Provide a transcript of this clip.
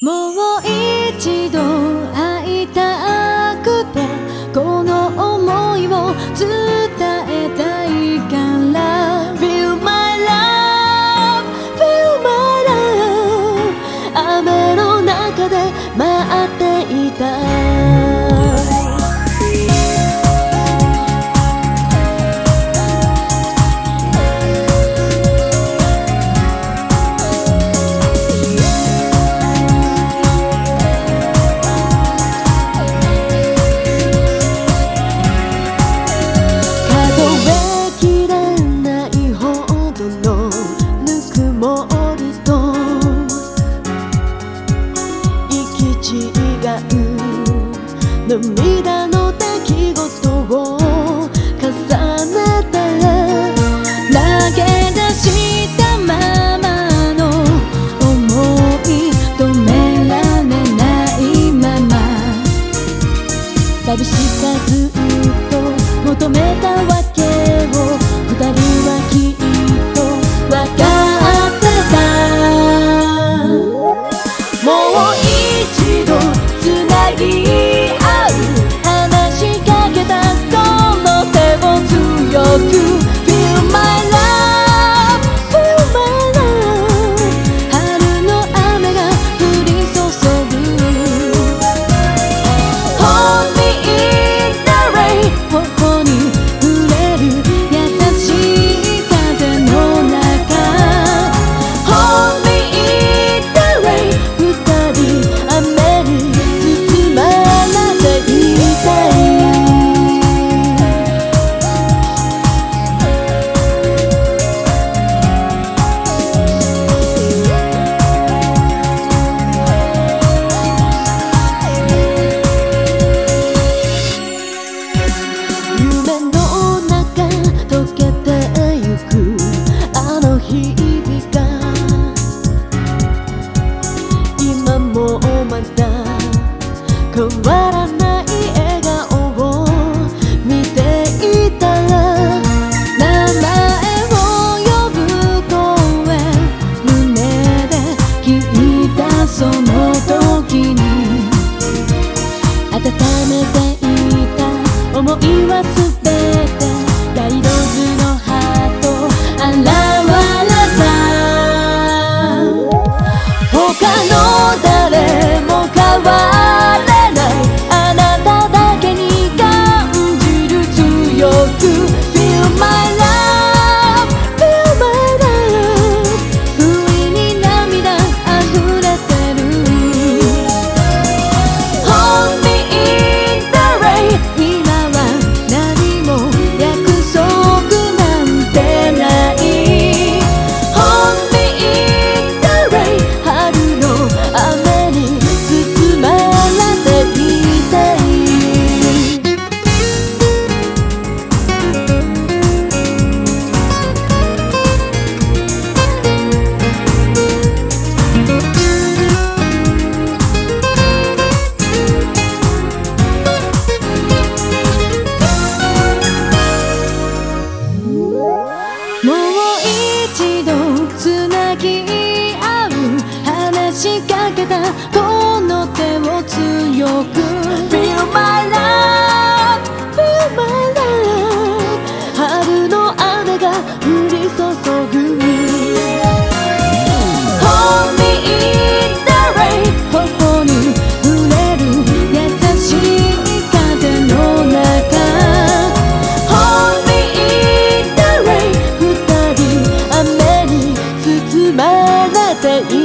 もう一度違う涙の出来事を重ねて投げ出したままの思い止められないまま。寂しさずっと求めたわけを二人はきっと分かる。けたこの手を強く Feel my love, feel my love 春の雨が降り注ぐ Hold me in the rain 頬に触れる優しい風の中 Hold me in the rain 二人雨に包まれている